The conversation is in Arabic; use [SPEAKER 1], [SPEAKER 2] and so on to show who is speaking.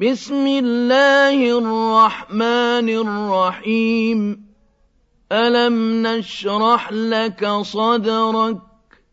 [SPEAKER 1] بسم الله الرحمن الرحيم. ألم نشرح لك صدرك